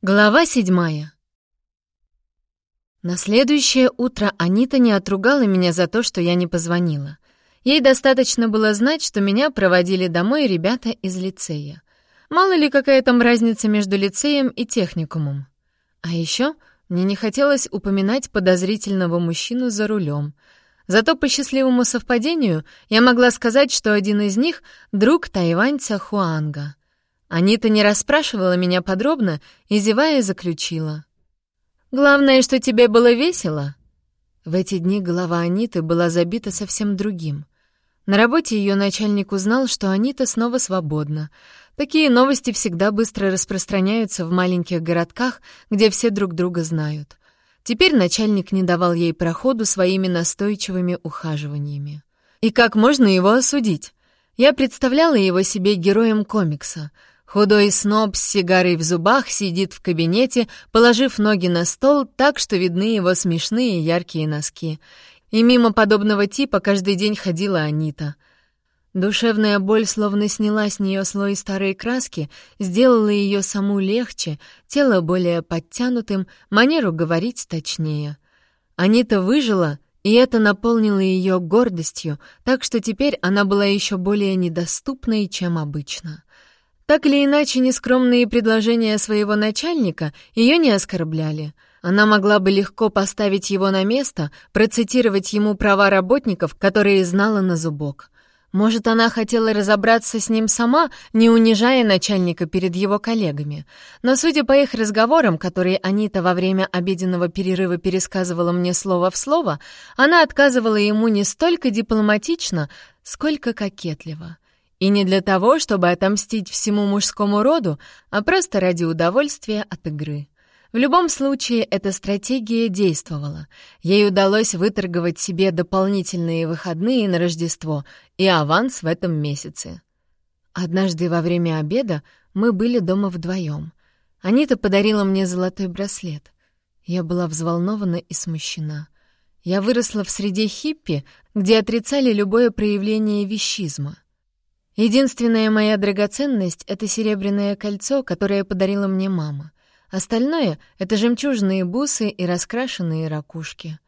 Глава седьмая. На следующее утро Анита не отругала меня за то, что я не позвонила. Ей достаточно было знать, что меня проводили домой ребята из лицея. Мало ли какая там разница между лицеем и техникумом. А еще мне не хотелось упоминать подозрительного мужчину за рулем. Зато по счастливому совпадению я могла сказать, что один из них — друг тайваньца Хуанга — Анита не расспрашивала меня подробно и, зевая, заключила. «Главное, что тебе было весело». В эти дни голова Аниты была забита совсем другим. На работе ее начальник узнал, что Анита снова свободна. Такие новости всегда быстро распространяются в маленьких городках, где все друг друга знают. Теперь начальник не давал ей проходу своими настойчивыми ухаживаниями. И как можно его осудить? Я представляла его себе героем комикса — Худой сноб с сигарой в зубах сидит в кабинете, положив ноги на стол так, что видны его смешные яркие носки. И мимо подобного типа каждый день ходила Анита. Душевная боль словно сняла с нее слой старой краски, сделала ее саму легче, тело более подтянутым, манеру говорить точнее. Анита выжила, и это наполнило ее гордостью, так что теперь она была еще более недоступной, чем обычно. Так или иначе, нескромные предложения своего начальника ее не оскорбляли. Она могла бы легко поставить его на место, процитировать ему права работников, которые знала на зубок. Может, она хотела разобраться с ним сама, не унижая начальника перед его коллегами. Но, судя по их разговорам, которые Анита во время обеденного перерыва пересказывала мне слово в слово, она отказывала ему не столько дипломатично, сколько кокетливо. И не для того, чтобы отомстить всему мужскому роду, а просто ради удовольствия от игры. В любом случае, эта стратегия действовала. Ей удалось выторговать себе дополнительные выходные на Рождество и аванс в этом месяце. Однажды во время обеда мы были дома вдвоем. Анита подарила мне золотой браслет. Я была взволнована и смущена. Я выросла в среде хиппи, где отрицали любое проявление вещизма — Единственная моя драгоценность — это серебряное кольцо, которое подарила мне мама. Остальное — это жемчужные бусы и раскрашенные ракушки.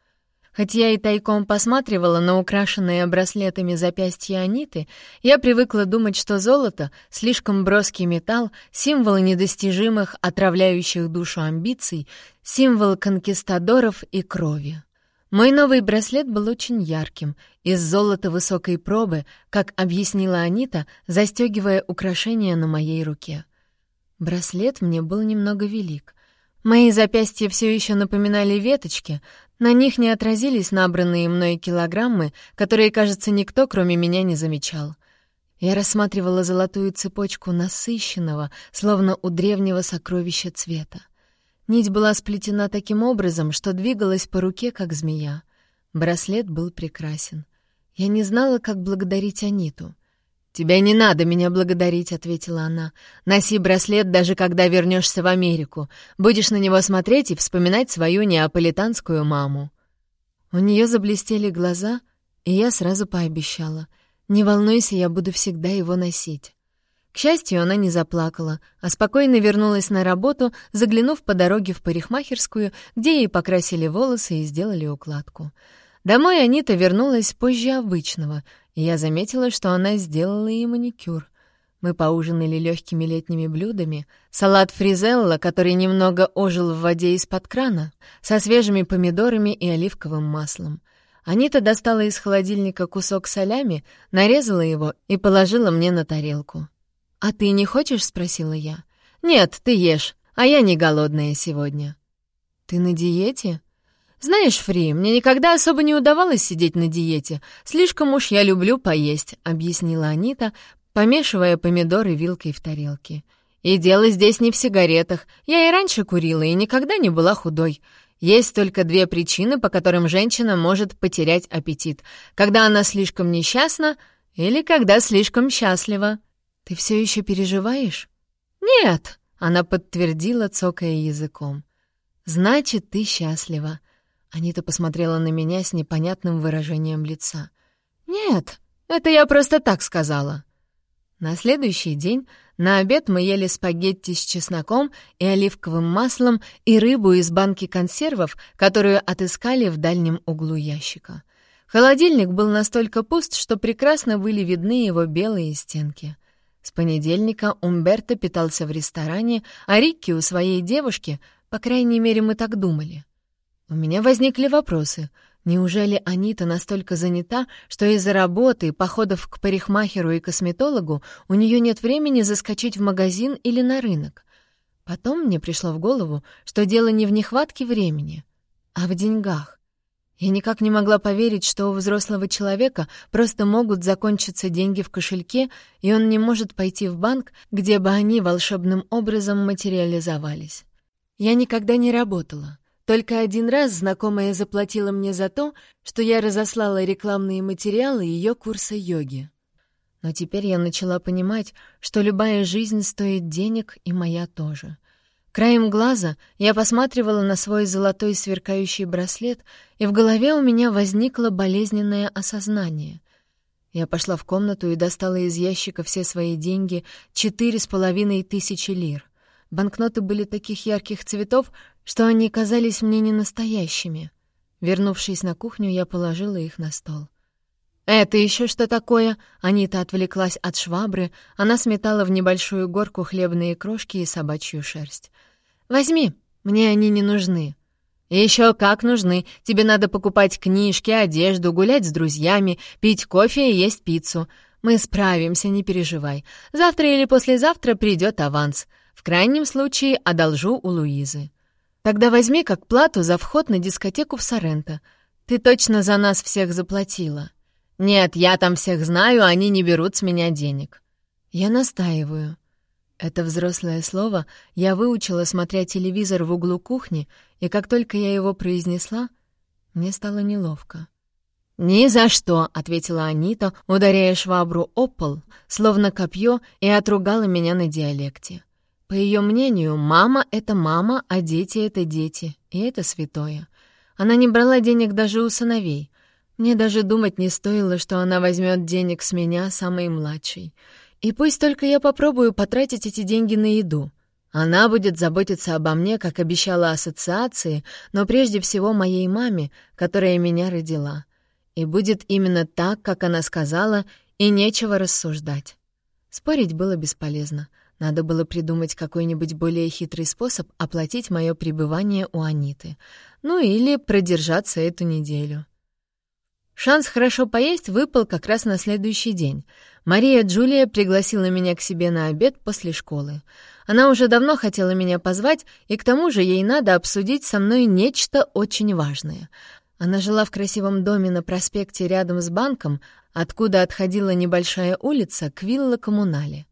Хоть я и тайком посматривала на украшенные браслетами запястья Аниты, я привыкла думать, что золото — слишком броский металл, символ недостижимых, отравляющих душу амбиций, символ конкистадоров и крови. Мой новый браслет был очень ярким, из золота высокой пробы, как объяснила Анита, застегивая украшение на моей руке. Браслет мне был немного велик. Мои запястья все еще напоминали веточки, на них не отразились набранные мной килограммы, которые, кажется, никто, кроме меня, не замечал. Я рассматривала золотую цепочку насыщенного, словно у древнего сокровища цвета. Нить была сплетена таким образом, что двигалась по руке, как змея. Браслет был прекрасен. Я не знала, как благодарить Аниту. «Тебя не надо меня благодарить», — ответила она. «Носи браслет, даже когда вернешься в Америку. Будешь на него смотреть и вспоминать свою неаполитанскую маму». У нее заблестели глаза, и я сразу пообещала. «Не волнуйся, я буду всегда его носить». К счастью, она не заплакала, а спокойно вернулась на работу, заглянув по дороге в парикмахерскую, где ей покрасили волосы и сделали укладку. Домой Анита вернулась позже обычного, и я заметила, что она сделала ей маникюр. Мы поужинали легкими летними блюдами, салат фризелла, который немного ожил в воде из-под крана, со свежими помидорами и оливковым маслом. Анита достала из холодильника кусок солями, нарезала его и положила мне на тарелку. «А ты не хочешь?» — спросила я. «Нет, ты ешь, а я не голодная сегодня». «Ты на диете?» «Знаешь, Фри, мне никогда особо не удавалось сидеть на диете. Слишком уж я люблю поесть», — объяснила Анита, помешивая помидоры вилкой в тарелке. «И дело здесь не в сигаретах. Я и раньше курила, и никогда не была худой. Есть только две причины, по которым женщина может потерять аппетит. Когда она слишком несчастна или когда слишком счастлива». «Ты все еще переживаешь?» «Нет», — она подтвердила, цокая языком. «Значит, ты счастлива». Анита посмотрела на меня с непонятным выражением лица. «Нет, это я просто так сказала». На следующий день на обед мы ели спагетти с чесноком и оливковым маслом и рыбу из банки консервов, которую отыскали в дальнем углу ящика. Холодильник был настолько пуст, что прекрасно были видны его белые стенки. С понедельника Умберто питался в ресторане, а Рикки у своей девушки, по крайней мере, мы так думали. У меня возникли вопросы. Неужели Анита настолько занята, что из-за работы, походов к парикмахеру и косметологу у нее нет времени заскочить в магазин или на рынок? Потом мне пришло в голову, что дело не в нехватке времени, а в деньгах. Я никак не могла поверить, что у взрослого человека просто могут закончиться деньги в кошельке, и он не может пойти в банк, где бы они волшебным образом материализовались. Я никогда не работала. Только один раз знакомая заплатила мне за то, что я разослала рекламные материалы ее курса йоги. Но теперь я начала понимать, что любая жизнь стоит денег, и моя тоже. Краем глаза я посматривала на свой золотой сверкающий браслет, и в голове у меня возникло болезненное осознание. Я пошла в комнату и достала из ящика все свои деньги — четыре с половиной тысячи лир. Банкноты были таких ярких цветов, что они казались мне ненастоящими. Вернувшись на кухню, я положила их на стол. «Это еще что такое?» Анита отвлеклась от швабры, она сметала в небольшую горку хлебные крошки и собачью шерсть. «Возьми, мне они не нужны». «Еще как нужны. Тебе надо покупать книжки, одежду, гулять с друзьями, пить кофе и есть пиццу. Мы справимся, не переживай. Завтра или послезавтра придет аванс. В крайнем случае одолжу у Луизы. Тогда возьми как плату за вход на дискотеку в Соренто. Ты точно за нас всех заплатила». «Нет, я там всех знаю, они не берут с меня денег». «Я настаиваю. Это взрослое слово я выучила, смотря телевизор в углу кухни, и как только я его произнесла, мне стало неловко. «Ни за что!» — ответила Анита, ударяя швабру о пол, словно копье, и отругала меня на диалекте. По ее мнению, мама — это мама, а дети — это дети, и это святое. Она не брала денег даже у сыновей. Мне даже думать не стоило, что она возьмет денег с меня, самой младшей. И пусть только я попробую потратить эти деньги на еду. Она будет заботиться обо мне, как обещала ассоциации, но прежде всего моей маме, которая меня родила. И будет именно так, как она сказала, и нечего рассуждать. Спорить было бесполезно. Надо было придумать какой-нибудь более хитрый способ оплатить мое пребывание у Аниты. Ну или продержаться эту неделю. Шанс хорошо поесть выпал как раз на следующий день. Мария Джулия пригласила меня к себе на обед после школы. Она уже давно хотела меня позвать, и к тому же ей надо обсудить со мной нечто очень важное. Она жила в красивом доме на проспекте рядом с банком, откуда отходила небольшая улица к вилла Коммунале.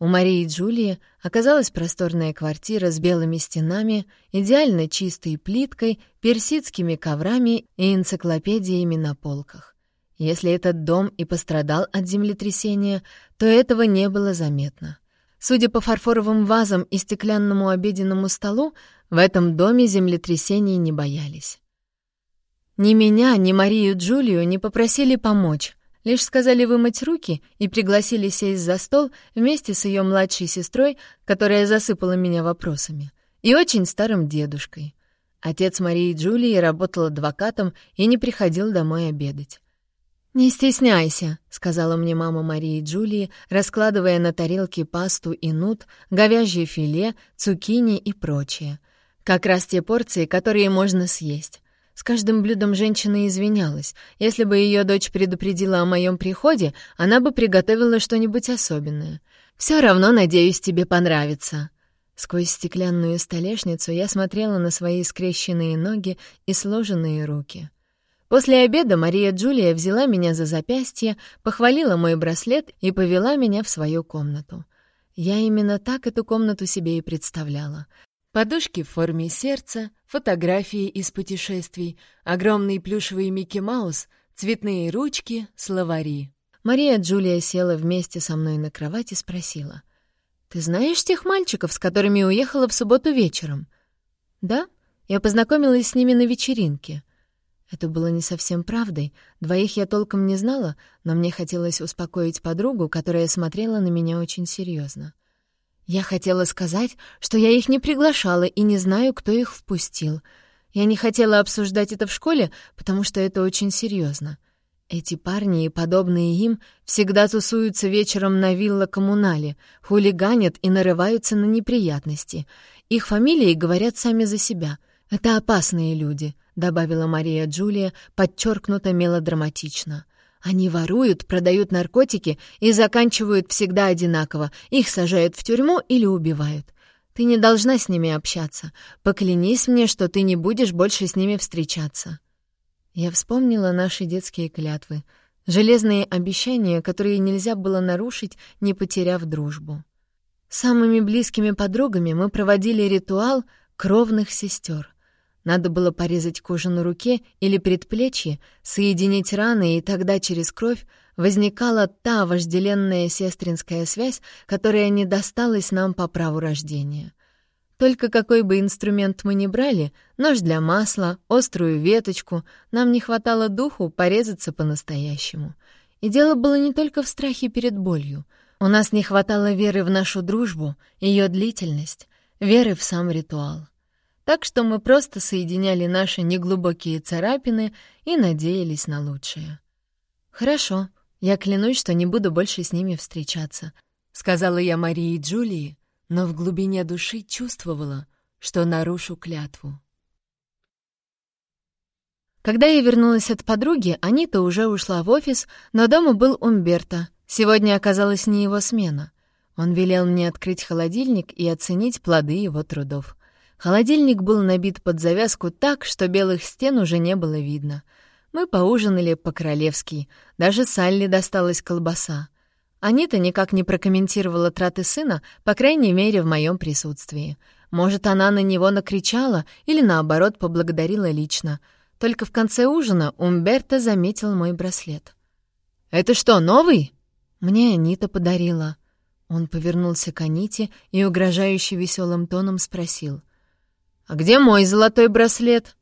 У Марии Джулии оказалась просторная квартира с белыми стенами, идеально чистой плиткой, персидскими коврами и энциклопедиями на полках. Если этот дом и пострадал от землетрясения, то этого не было заметно. Судя по фарфоровым вазам и стеклянному обеденному столу, в этом доме землетрясений не боялись. Ни меня, ни Марию Джулию не попросили помочь, Лишь сказали вымыть руки и пригласили сесть за стол вместе с ее младшей сестрой, которая засыпала меня вопросами, и очень старым дедушкой. Отец Марии Джулии работал адвокатом и не приходил домой обедать. «Не стесняйся», — сказала мне мама Марии Джулии, раскладывая на тарелке пасту и нут, говяжье филе, цукини и прочее. Как раз те порции, которые можно съесть. С каждым блюдом женщина извинялась. Если бы ее дочь предупредила о моем приходе, она бы приготовила что-нибудь особенное. Все равно, надеюсь, тебе понравится». Сквозь стеклянную столешницу я смотрела на свои скрещенные ноги и сложенные руки. После обеда Мария Джулия взяла меня за запястье, похвалила мой браслет и повела меня в свою комнату. Я именно так эту комнату себе и представляла. Подушки в форме сердца, фотографии из путешествий, огромный плюшевый Микки Маус, цветные ручки, словари. Мария Джулия села вместе со мной на кровать и спросила. «Ты знаешь тех мальчиков, с которыми уехала в субботу вечером?» «Да, я познакомилась с ними на вечеринке». Это было не совсем правдой. Двоих я толком не знала, но мне хотелось успокоить подругу, которая смотрела на меня очень серьезно. Я хотела сказать, что я их не приглашала и не знаю, кто их впустил. Я не хотела обсуждать это в школе, потому что это очень серьезно. Эти парни и подобные им всегда тусуются вечером на вилла-коммунале, хулиганят и нарываются на неприятности. Их фамилии говорят сами за себя. Это опасные люди — добавила Мария Джулия, подчеркнуто мелодраматично. Они воруют, продают наркотики и заканчивают всегда одинаково. Их сажают в тюрьму или убивают. Ты не должна с ними общаться. Поклянись мне, что ты не будешь больше с ними встречаться. Я вспомнила наши детские клятвы, железные обещания, которые нельзя было нарушить, не потеряв дружбу. Самыми близкими подругами мы проводили ритуал кровных сестер — надо было порезать кожу на руке или предплечье, соединить раны, и тогда через кровь возникала та вожделенная сестринская связь, которая не досталась нам по праву рождения. Только какой бы инструмент мы ни брали, нож для масла, острую веточку, нам не хватало духу порезаться по-настоящему. И дело было не только в страхе перед болью. У нас не хватало веры в нашу дружбу, ее длительность, веры в сам ритуал так что мы просто соединяли наши неглубокие царапины и надеялись на лучшее. «Хорошо, я клянусь, что не буду больше с ними встречаться», — сказала я Марии и Джулии, но в глубине души чувствовала, что нарушу клятву. Когда я вернулась от подруги, Анита уже ушла в офис, но дома был Умберто. Сегодня оказалась не его смена. Он велел мне открыть холодильник и оценить плоды его трудов. Холодильник был набит под завязку так, что белых стен уже не было видно. Мы поужинали по-королевски. Даже Салли досталась колбаса. Анита никак не прокомментировала траты сына, по крайней мере, в моем присутствии. Может, она на него накричала или, наоборот, поблагодарила лично. Только в конце ужина Умберто заметил мой браслет. «Это что, новый?» «Мне Анита подарила». Он повернулся к Аните и угрожающе веселым тоном спросил. «А где мой золотой браслет?»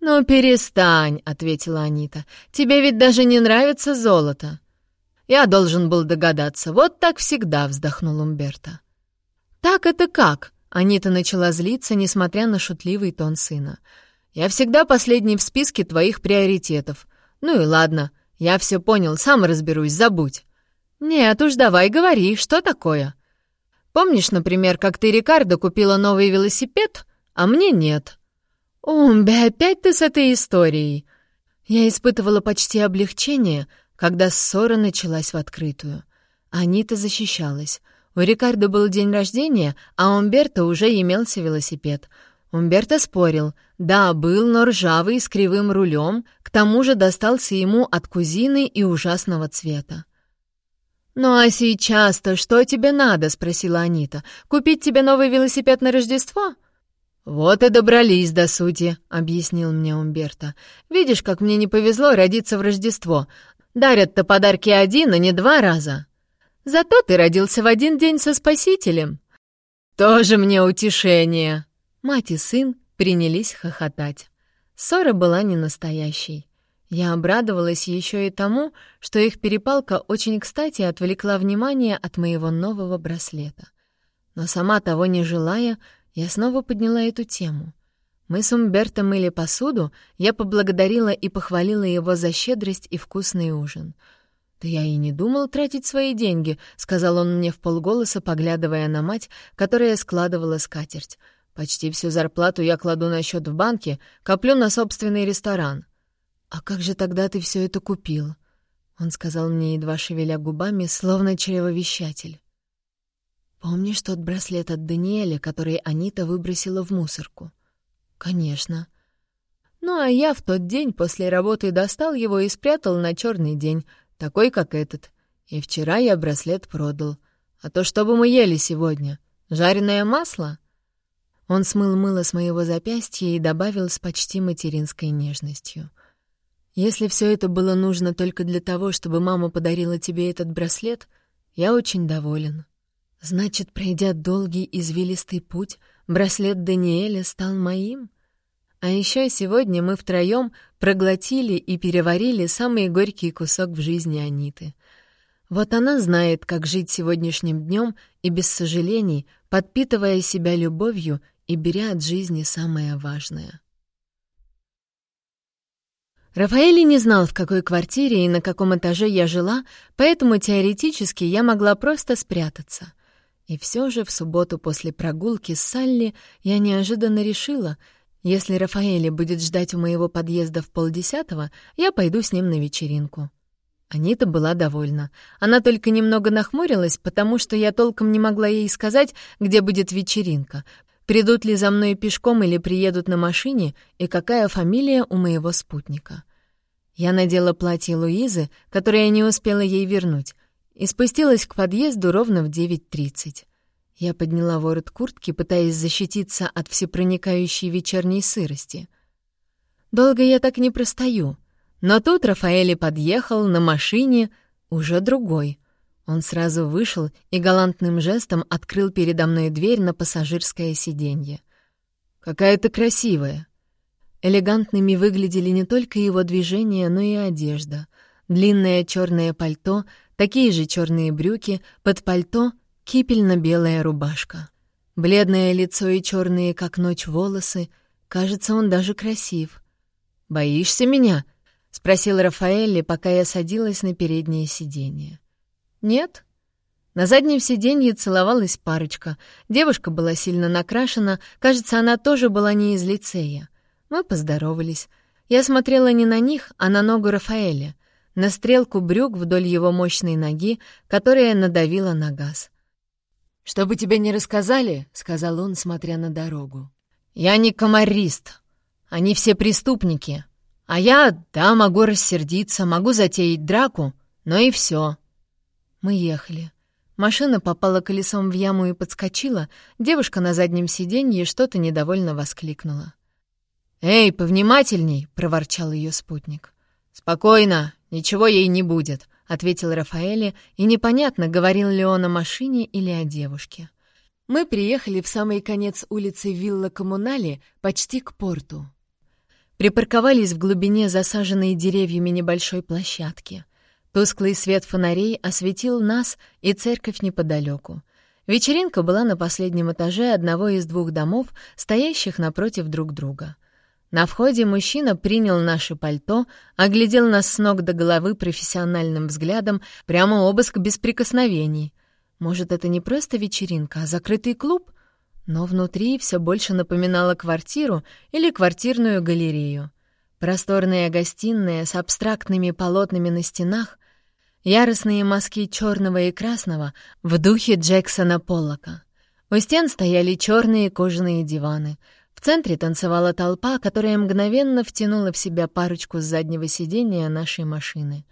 «Ну, перестань», — ответила Анита. «Тебе ведь даже не нравится золото». «Я должен был догадаться. Вот так всегда», — вздохнул Умберто. «Так это как?» — Анита начала злиться, несмотря на шутливый тон сына. «Я всегда последний в списке твоих приоритетов. Ну и ладно, я все понял, сам разберусь, забудь». «Нет уж, давай говори, что такое?» «Помнишь, например, как ты Рикардо купила новый велосипед?» А мне нет. «Умбе, опять ты с этой историей!» Я испытывала почти облегчение, когда ссора началась в открытую. Анита защищалась. У Рикардо был день рождения, а Умберто уже имелся велосипед. Умберто спорил. Да, был, но ржавый, с кривым рулем, к тому же достался ему от кузины и ужасного цвета. «Ну а сейчас-то что тебе надо?» — спросила Анита. «Купить тебе новый велосипед на Рождество?» «Вот и добрались до сути», — объяснил мне Умберто. «Видишь, как мне не повезло родиться в Рождество. Дарят-то подарки один, а не два раза. Зато ты родился в один день со Спасителем». «Тоже мне утешение!» Мать и сын принялись хохотать. Ссора была не настоящей. Я обрадовалась еще и тому, что их перепалка очень кстати отвлекла внимание от моего нового браслета. Но сама того не желая, я снова подняла эту тему. Мы с Умберто мыли посуду, я поблагодарила и похвалила его за щедрость и вкусный ужин. «Да я и не думал тратить свои деньги», — сказал он мне в полголоса, поглядывая на мать, которая складывала скатерть. «Почти всю зарплату я кладу на счет в банке, коплю на собственный ресторан». «А как же тогда ты все это купил?» Он сказал мне, едва шевеля губами, словно чревовещатель. «Помнишь тот браслет от Даниэля, который Анита выбросила в мусорку?» «Конечно». «Ну, а я в тот день после работы достал его и спрятал на черный день, такой, как этот. И вчера я браслет продал. А то что бы мы ели сегодня? Жареное масло?» Он смыл мыло с моего запястья и добавил с почти материнской нежностью. «Если все это было нужно только для того, чтобы мама подарила тебе этот браслет, я очень доволен». Значит, пройдя долгий извилистый путь, браслет Даниэля стал моим? А еще сегодня мы втроем проглотили и переварили самый горький кусок в жизни Аниты. Вот она знает, как жить сегодняшним днем и без сожалений, подпитывая себя любовью и беря от жизни самое важное. Рафаэли не знал, в какой квартире и на каком этаже я жила, поэтому теоретически я могла просто спрятаться. И все же в субботу после прогулки с Салли я неожиданно решила, если Рафаэли будет ждать у моего подъезда в полдесятого, я пойду с ним на вечеринку. Анита была довольна. Она только немного нахмурилась, потому что я толком не могла ей сказать, где будет вечеринка, придут ли за мной пешком или приедут на машине, и какая фамилия у моего спутника. Я надела платье Луизы, которое я не успела ей вернуть, и спустилась к подъезду ровно в 9.30. Я подняла ворот куртки, пытаясь защититься от всепроникающей вечерней сырости. Долго я так не простою. Но тут Рафаэль подъехал на машине, уже другой. Он сразу вышел и галантным жестом открыл передо мной дверь на пассажирское сиденье. «Какая ты красивая!» Элегантными выглядели не только его движения, но и одежда. Длинное черное пальто, такие же черные брюки, под пальто — кипельно-белая рубашка. Бледное лицо и черные, как ночь, волосы. Кажется, он даже красив. «Боишься меня?» — спросил Рафаэлли, пока я садилась на переднее сиденье. «Нет». На заднем сиденье целовалась парочка. Девушка была сильно накрашена, кажется, она тоже была не из лицея. Мы поздоровались. Я смотрела не на них, а на ногу Рафаэля, на стрелку брюк вдоль его мощной ноги, которая надавила на газ. «Что бы тебе не рассказали», — сказал он, смотря на дорогу. «Я не комарист. Они все преступники. А я, да, могу рассердиться, могу затеять драку, но и все. Мы ехали. Машина попала колесом в яму и подскочила. Девушка на заднем сиденье что-то недовольно воскликнула. «Эй, повнимательней!» — проворчал ее спутник. «Спокойно, ничего ей не будет. — ответил Рафаэле, и непонятно, говорил ли он о машине или о девушке. Мы приехали в самый конец улицы Вилла Коммунали, почти к порту. Припарковались в глубине засаженной деревьями небольшой площадки. Тусклый свет фонарей осветил нас и церковь неподалеку. Вечеринка была на последнем этаже одного из двух домов, стоящих напротив друг друга. На входе мужчина принял наше пальто, оглядел нас с ног до головы профессиональным взглядом, прямо обыск без прикосновений. Может, это не просто вечеринка, а закрытый клуб? Но внутри все больше напоминало квартиру или квартирную галерею. Просторная гостиная с абстрактными полотнами на стенах, яростные мазки черного и красного в духе Джексона Поллока. У стен стояли черные кожаные диваны — центре танцевала толпа, которая мгновенно втянула в себя парочку с заднего сиденья нашей машины.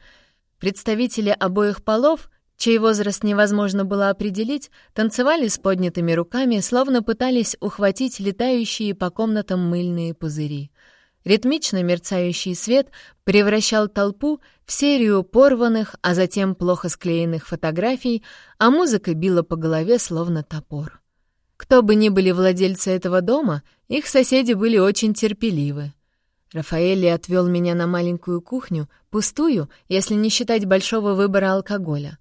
Представители обоих полов, чей возраст невозможно было определить, танцевали с поднятыми руками, словно пытались ухватить летающие по комнатам мыльные пузыри. Ритмично мерцающий свет превращал толпу в серию порванных, а затем плохо склеенных фотографий, а музыка била по голове словно топор. Кто бы ни были владельцы этого дома, их соседи были очень терпеливы. Рафаэлли отвел меня на маленькую кухню, пустую, если не считать большого выбора алкоголя.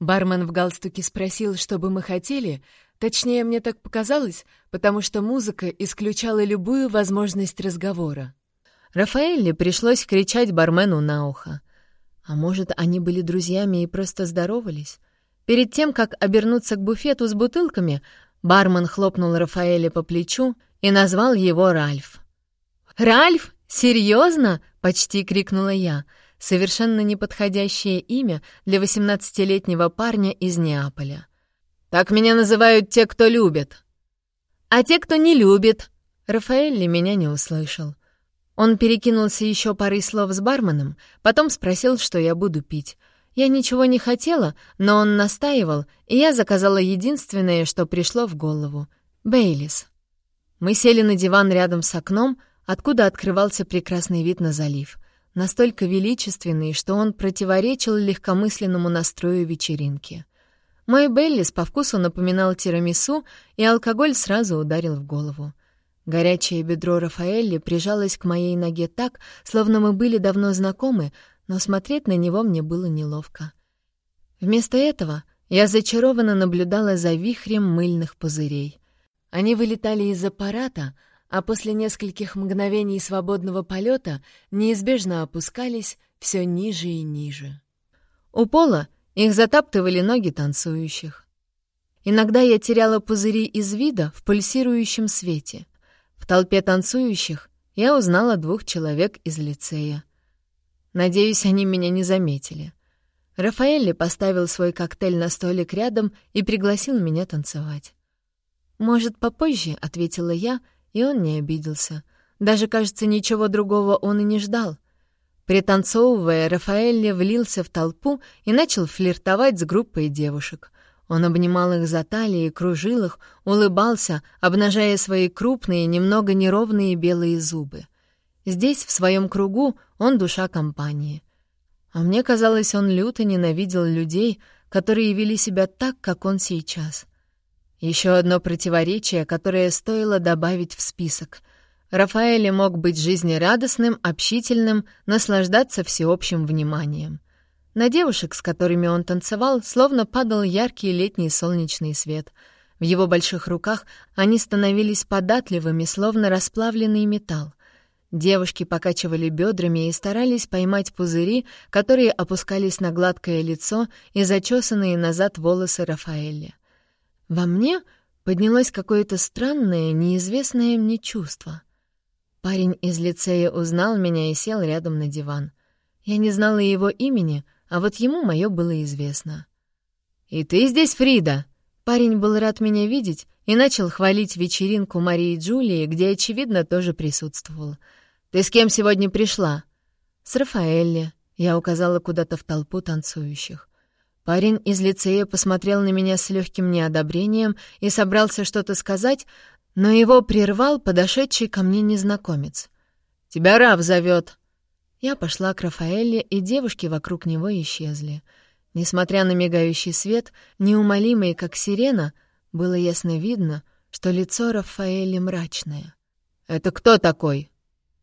Бармен в галстуке спросил, что бы мы хотели, точнее, мне так показалось, потому что музыка исключала любую возможность разговора. Рафаэлли пришлось кричать бармену на ухо. А может, они были друзьями и просто здоровались? Перед тем, как обернуться к буфету с бутылками, Бармен хлопнул Рафаэля по плечу и назвал его Ральф. «Ральф? Серьезно?» — почти крикнула я. Совершенно неподходящее имя для восемнадцатилетнего парня из Неаполя. «Так меня называют те, кто любит». «А те, кто не любит?» Рафаэль меня не услышал. Он перекинулся еще парой слов с барменом, потом спросил, что я буду пить. Я ничего не хотела, но он настаивал, и я заказала единственное, что пришло в голову — Бейлис. Мы сели на диван рядом с окном, откуда открывался прекрасный вид на залив, настолько величественный, что он противоречил легкомысленному настрою вечеринки. Мой Бейлис по вкусу напоминал тирамису, и алкоголь сразу ударил в голову. Горячее бедро Рафаэлли прижалось к моей ноге так, словно мы были давно знакомы, но смотреть на него мне было неловко. Вместо этого я зачарованно наблюдала за вихрем мыльных пузырей. Они вылетали из аппарата, а после нескольких мгновений свободного полета неизбежно опускались все ниже и ниже. У пола их затаптывали ноги танцующих. Иногда я теряла пузыри из вида в пульсирующем свете. В толпе танцующих я узнала двух человек из лицея. Надеюсь, они меня не заметили. Рафаэлли поставил свой коктейль на столик рядом и пригласил меня танцевать. «Может, попозже?» — ответила я, и он не обиделся. Даже, кажется, ничего другого он и не ждал. Пританцовывая, Рафаэлли влился в толпу и начал флиртовать с группой девушек. Он обнимал их за талии, кружил их, улыбался, обнажая свои крупные, немного неровные белые зубы. Здесь, в своем кругу, он душа компании. А мне казалось, он люто ненавидел людей, которые вели себя так, как он сейчас. Еще одно противоречие, которое стоило добавить в список. Рафаэль мог быть жизнерадостным, общительным, наслаждаться всеобщим вниманием — на девушек, с которыми он танцевал, словно падал яркий летний солнечный свет. В его больших руках они становились податливыми, словно расплавленный металл. Девушки покачивали бедрами и старались поймать пузыри, которые опускались на гладкое лицо и зачесанные назад волосы Рафаэля. Во мне поднялось какое-то странное, неизвестное мне чувство. Парень из лицея узнал меня и сел рядом на диван. Я не знала его имени — а вот ему мое было известно. «И ты здесь, Фрида?» Парень был рад меня видеть и начал хвалить вечеринку Марии Джулии, где, очевидно, тоже присутствовал. «Ты с кем сегодня пришла?» «С Рафаэлли», — я указала куда-то в толпу танцующих. Парень из лицея посмотрел на меня с легким неодобрением и собрался что-то сказать, но его прервал подошедший ко мне незнакомец. «Тебя Рав зовет», я пошла к Рафаэлле, и девушки вокруг него исчезли. Несмотря на мигающий свет, неумолимый, как сирена, было ясно видно, что лицо Рафаэли мрачное. «Это кто такой?»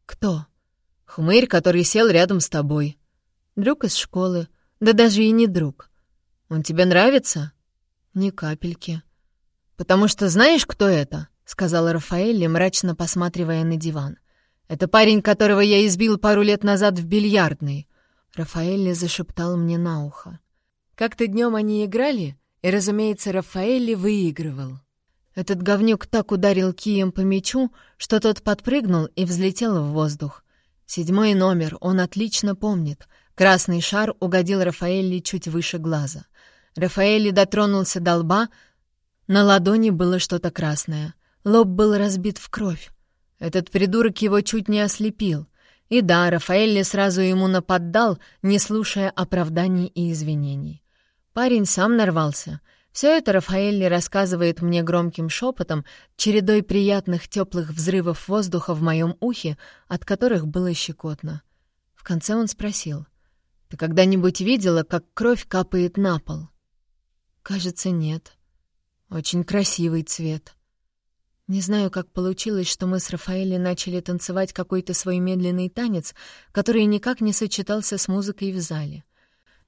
«Кто?» «Хмырь, который сел рядом с тобой». «Друг из школы. Да даже и не друг». «Он тебе нравится?» «Ни капельки». «Потому что знаешь, кто это?» — сказала Рафаэлли, мрачно посматривая на диван. Это парень, которого я избил пару лет назад в бильярдной. Рафаэлли зашептал мне на ухо. Как-то днем они играли, и, разумеется, Рафаэлли выигрывал. Этот говнюк так ударил кием по мячу, что тот подпрыгнул и взлетел в воздух. Седьмой номер, он отлично помнит. Красный шар угодил Рафаэлли чуть выше глаза. Рафаэлли дотронулся до лба, на ладони было что-то красное. Лоб был разбит в кровь. Этот придурок его чуть не ослепил. И да, Рафаэлли сразу ему наподдал, не слушая оправданий и извинений. Парень сам нарвался. Все это Рафаэлли рассказывает мне громким шепотом, чередой приятных теплых взрывов воздуха в моем ухе, от которых было щекотно. В конце он спросил, «Ты когда-нибудь видела, как кровь капает на пол?» «Кажется, нет. Очень красивый цвет». Не знаю, как получилось, что мы с Рафаэлли начали танцевать какой-то свой медленный танец, который никак не сочетался с музыкой в зале.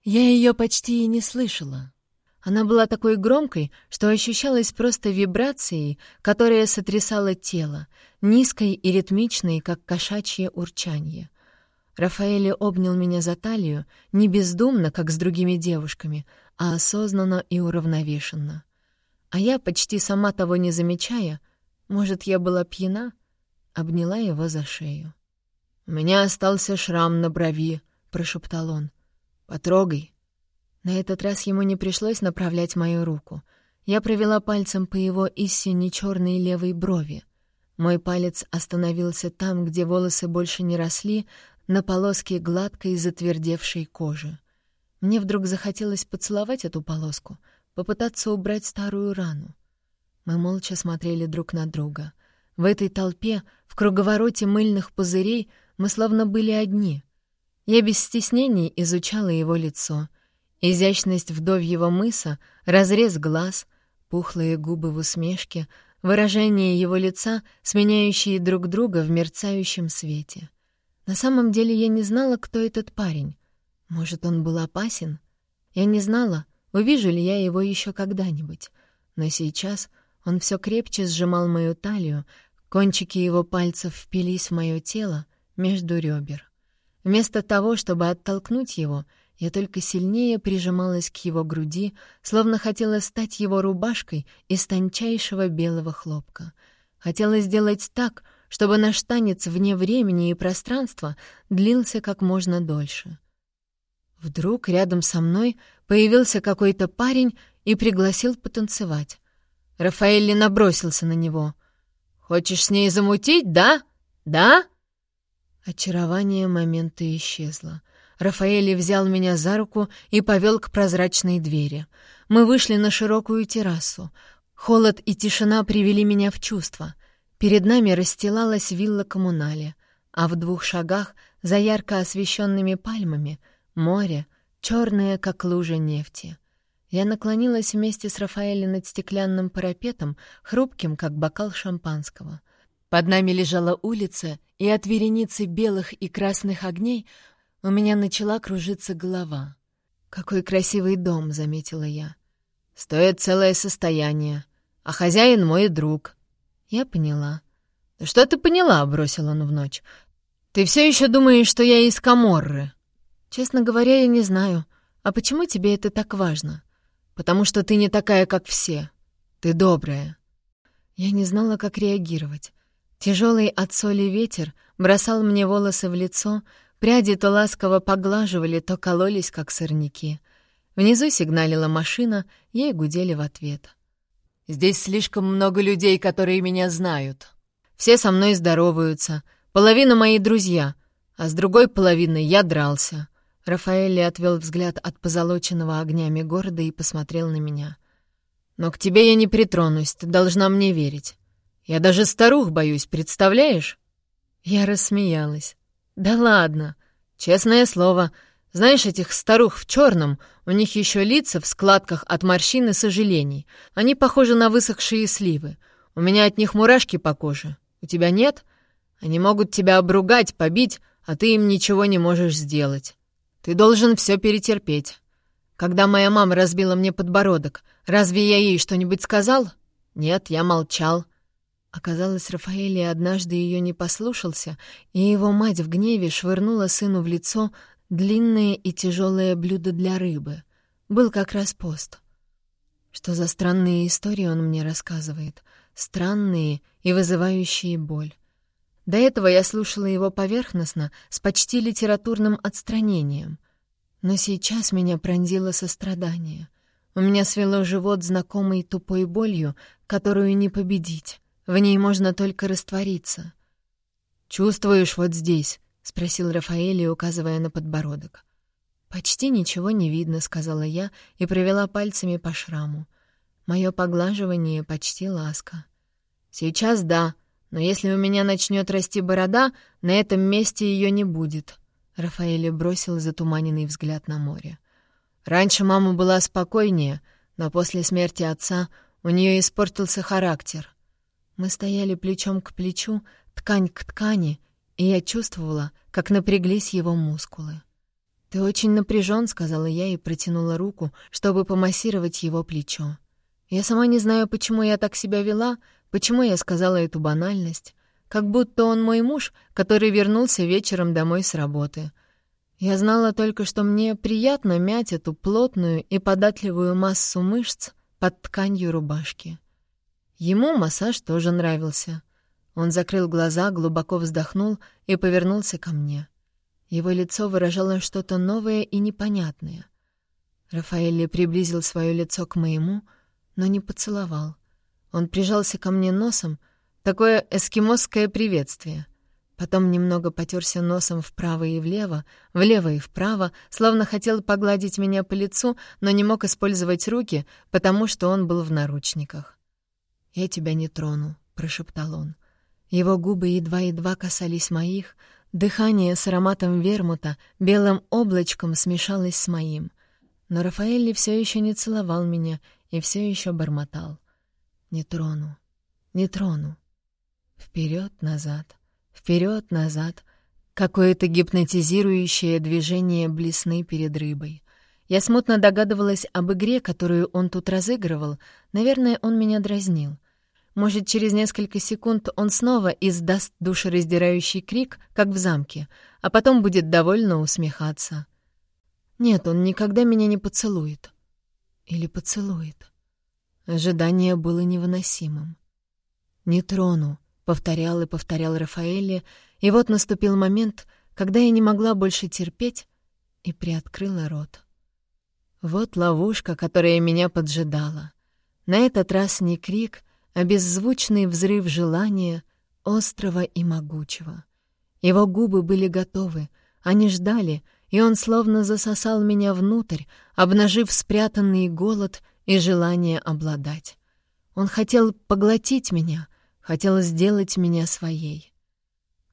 Я ее почти и не слышала. Она была такой громкой, что ощущалась просто вибрацией, которая сотрясала тело, низкой и ритмичной, как кошачье урчанье. Рафаэлли обнял меня за талию, не бездумно, как с другими девушками, а осознанно и уравновешенно. А я, почти сама того не замечая, может, я была пьяна? Обняла его за шею. «У меня остался шрам на брови», — прошептал он. «Потрогай». На этот раз ему не пришлось направлять мою руку. Я провела пальцем по его истине черной левой брови. Мой палец остановился там, где волосы больше не росли, на полоске гладкой затвердевшей кожи. Мне вдруг захотелось поцеловать эту полоску, попытаться убрать старую рану. Мы молча смотрели друг на друга. В этой толпе, в круговороте мыльных пузырей, мы словно были одни. Я без стеснений изучала его лицо. Изящность вдовьего мыса, разрез глаз, пухлые губы в усмешке, выражения его лица, сменяющие друг друга в мерцающем свете. На самом деле я не знала, кто этот парень. Может, он был опасен? Я не знала, увижу ли я его еще когда-нибудь. Но сейчас он все крепче сжимал мою талию, кончики его пальцев впились в мое тело между ребер. Вместо того, чтобы оттолкнуть его, я только сильнее прижималась к его груди, словно хотела стать его рубашкой из тончайшего белого хлопка. Хотела сделать так, чтобы наш танец вне времени и пространства длился как можно дольше. Вдруг рядом со мной появился какой-то парень и пригласил потанцевать. Рафаэлли набросился на него. «Хочешь с ней замутить, да? Да?» Очарование момента исчезло. Рафаэли взял меня за руку и повел к прозрачной двери. Мы вышли на широкую террасу. Холод и тишина привели меня в чувство. Перед нами расстилалась вилла коммунале, а в двух шагах, за ярко освещенными пальмами, море, черное, как лужа нефти. Я наклонилась вместе с Рафаэлем над стеклянным парапетом, хрупким, как бокал шампанского. Под нами лежала улица, и от вереницы белых и красных огней у меня начала кружиться голова. «Какой красивый дом», — заметила я. «Стоит целое состояние, а хозяин мой друг». Я поняла. «Что ты поняла?» — бросил он в ночь. «Ты все еще думаешь, что я из Каморры?» «Честно говоря, я не знаю. А почему тебе это так важно?» «Потому что ты не такая, как все. Ты добрая». Я не знала, как реагировать. Тяжелый от соли ветер бросал мне волосы в лицо, Пряди то ласково поглаживали, то кололись, как сорняки. Внизу сигналила машина, ей гудели в ответ. «Здесь слишком много людей, которые меня знают. Все со мной здороваются. Половина мои друзья, а с другой половиной я дрался». Рафаэлли отвел взгляд от позолоченного огнями города и посмотрел на меня. «Но к тебе я не притронусь, ты должна мне верить. Я даже старух боюсь, представляешь?» Я рассмеялась. «Да ладно. Честное слово. Знаешь этих старух в черном? У них еще лица в складках от морщин и сожалений. Они похожи на высохшие сливы. У меня от них мурашки по коже. У тебя нет? Они могут тебя обругать, побить, а ты им ничего не можешь сделать. Ты должен все перетерпеть. Когда моя мама разбила мне подбородок, разве я ей что-нибудь сказал? Нет, я молчал. Оказалось, Рафаэль однажды ее не послушался, и его мать в гневе швырнула сыну в лицо длинное и тяжелое блюдо для рыбы. Был как раз пост. Что за странные истории он мне рассказывает? Странные и вызывающие боль. До этого я слушала его поверхностно, с почти литературным отстранением. Но сейчас меня пронзило сострадание. У меня свело живот знакомой тупой болью, которую не победить. В ней можно только раствориться. «Чувствуешь вот здесь?» — спросил Рафаэль, указывая на подбородок. «Почти ничего не видно», — сказала я и провела пальцами по шраму. Мое поглаживание почти ласка. «Сейчас да, но если у меня начнет расти борода, на этом месте ее не будет», — Рафаэль бросил затуманенный взгляд на море. «Раньше мама была спокойнее, но после смерти отца у нее испортился характер. Мы стояли плечом к плечу, ткань к ткани, и я чувствовала, как напряглись его мускулы. «Ты очень напряжен», — сказала я и протянула руку, чтобы помассировать его плечо. Я сама не знаю, почему я так себя вела, почему я сказала эту банальность, как будто он мой муж, который вернулся вечером домой с работы. Я знала только, что мне приятно мять эту плотную и податливую массу мышц под тканью рубашки. Ему массаж тоже нравился. Он закрыл глаза, глубоко вздохнул и повернулся ко мне. Его лицо выражало что-то новое и непонятное. Рафаэлли приблизил свое лицо к моему, но не поцеловал. Он прижался ко мне носом, такое эскимосское приветствие. Потом немного потерся носом вправо и влево, влево и вправо, словно хотел погладить меня по лицу, но не мог использовать руки, потому что он был в наручниках. «Я тебя не трону», — прошептал он. Его губы едва-едва касались моих, дыхание с ароматом вермута белым облачком смешалось с моим. Но Рафаэлли все еще не целовал меня и все еще бормотал. «Не трону, Не трону. Вперед-назад, вперед-назад. Какое-то гипнотизирующее движение блесны перед рыбой. Я смутно догадывалась об игре, которую он тут разыгрывал. Наверное, он меня дразнил. Может, через несколько секунд он снова издаст душераздирающий крик, как в замке, а потом будет довольно усмехаться. Нет, он никогда меня не поцелует. Или поцелует. Ожидание было невыносимым. «Не трону», — повторял и повторял Рафаэле, и вот наступил момент, когда я не могла больше терпеть и приоткрыла рот. Вот ловушка, которая меня поджидала. На этот раз не крик, а беззвучный взрыв желания, острого и могучего. Его губы были готовы, они ждали, и он словно засосал меня внутрь, обнажив спрятанный голод и желание обладать. Он хотел поглотить меня, хотел сделать меня своей.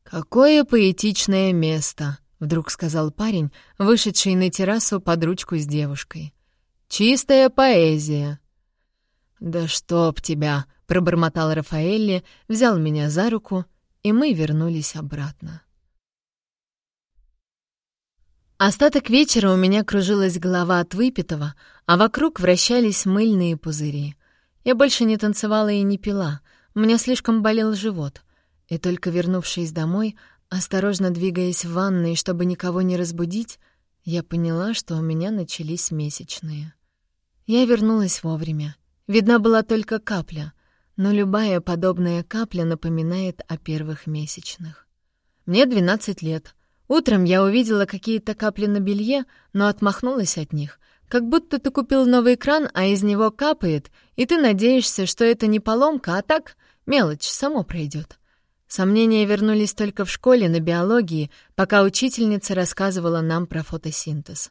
«Какое поэтичное место!» — вдруг сказал парень, вышедший на террасу под ручку с девушкой. «Чистая поэзия!» «Да чтоб тебя!» — пробормотал Рафаэлли, взял меня за руку, и мы вернулись обратно. Остаток вечера у меня кружилась голова от выпитого, а вокруг вращались мыльные пузыри. Я больше не танцевала и не пила, у меня слишком болел живот. И только вернувшись домой, Осторожно двигаясь в ванной, чтобы никого не разбудить, я поняла, что у меня начались месячные. Я вернулась вовремя. Видна была только капля, но любая подобная капля напоминает о первых месячных. Мне 12 лет. Утром я увидела какие-то капли на белье, но отмахнулась от них. Как будто ты купил новый кран, а из него капает, и ты надеешься, что это не поломка, а так мелочь, само пройдет. Сомнения вернулись только в школе на биологии, пока учительница рассказывала нам про фотосинтез.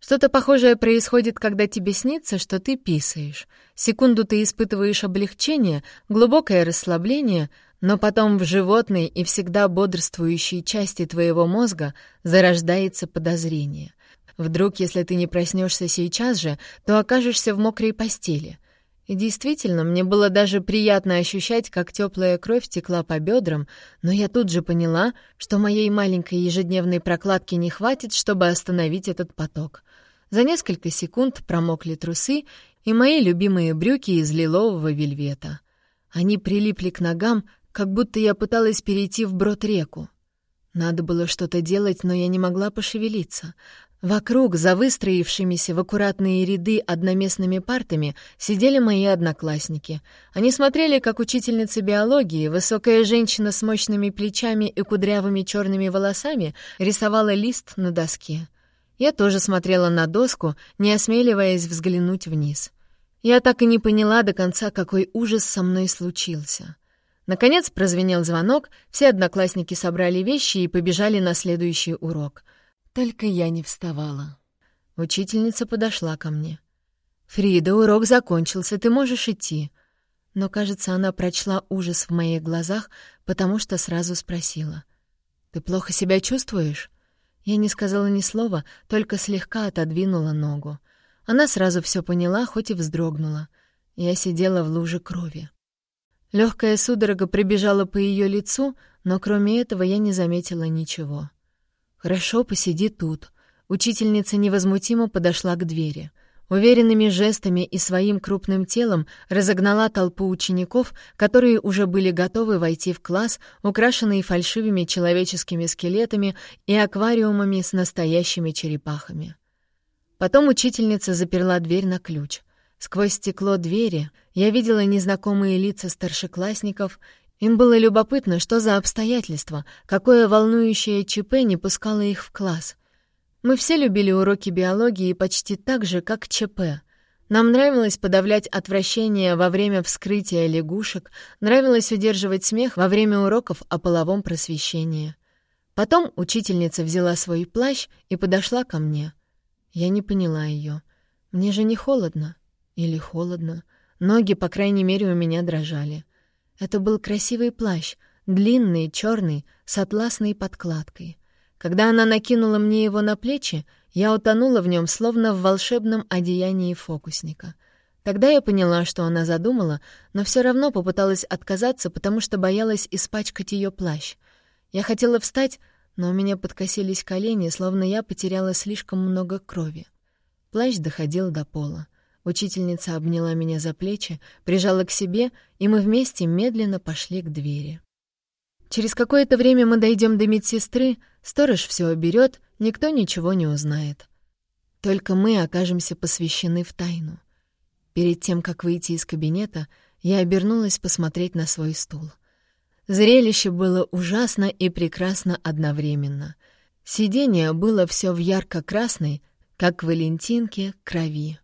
Что-то похожее происходит, когда тебе снится, что ты писаешь. Секунду ты испытываешь облегчение, глубокое расслабление, но потом в животной и всегда бодрствующей части твоего мозга зарождается подозрение. Вдруг, если ты не проснешься сейчас же, то окажешься в мокрой постели. И действительно, мне было даже приятно ощущать, как теплая кровь текла по бедрам, но я тут же поняла, что моей маленькой ежедневной прокладки не хватит, чтобы остановить этот поток. За несколько секунд промокли трусы и мои любимые брюки из лилового вельвета. Они прилипли к ногам, как будто я пыталась перейти вброд реку. Надо было что-то делать, но я не могла пошевелиться. Вокруг, за выстроившимися в аккуратные ряды одноместными партами, сидели мои одноклассники. Они смотрели, как учительница биологии, высокая женщина с мощными плечами и кудрявыми черными волосами, рисовала лист на доске. Я тоже смотрела на доску, не осмеливаясь взглянуть вниз. Я так и не поняла до конца, какой ужас со мной случился. Наконец прозвенел звонок, все одноклассники собрали вещи и побежали на следующий урок — только я не вставала. Учительница подошла ко мне. «Фрида, урок закончился, ты можешь идти». Но, кажется, она прочла ужас в моих глазах, потому что сразу спросила. «Ты плохо себя чувствуешь?» Я не сказала ни слова, только слегка отодвинула ногу. Она сразу все поняла, хоть и вздрогнула. Я сидела в луже крови. Легкая судорога прибежала по ее лицу, но кроме этого я не заметила ничего. «Хорошо, посиди тут». Учительница невозмутимо подошла к двери. Уверенными жестами и своим крупным телом разогнала толпу учеников, которые уже были готовы войти в класс, украшенный фальшивыми человеческими скелетами и аквариумами с настоящими черепахами. Потом учительница заперла дверь на ключ. Сквозь стекло двери я видела незнакомые лица старшеклассников им было любопытно, что за обстоятельства, какое волнующее ЧП не пускало их в класс. Мы все любили уроки биологии почти так же, как ЧП. Нам нравилось подавлять отвращение во время вскрытия лягушек, нравилось удерживать смех во время уроков о половом просвещении. Потом учительница взяла свой плащ и подошла ко мне. Я не поняла ее. Мне же не холодно. Или холодно. Ноги, по крайней мере, у меня дрожали. Это был красивый плащ, длинный, черный, с атласной подкладкой. Когда она накинула мне его на плечи, я утонула в нем, словно в волшебном одеянии фокусника. Тогда я поняла, что она задумала, но все равно попыталась отказаться, потому что боялась испачкать ее плащ. Я хотела встать, но у меня подкосились колени, словно я потеряла слишком много крови. Плащ доходил до пола. Учительница обняла меня за плечи, прижала к себе, и мы вместе медленно пошли к двери. Через какое-то время мы дойдем до медсестры, сторож все уберет, никто ничего не узнает. Только мы окажемся посвящены в тайну. Перед тем, как выйти из кабинета, я обернулась посмотреть на свой стул. Зрелище было ужасно и прекрасно одновременно. Сиденье было все в ярко-красной, как валентинке, крови.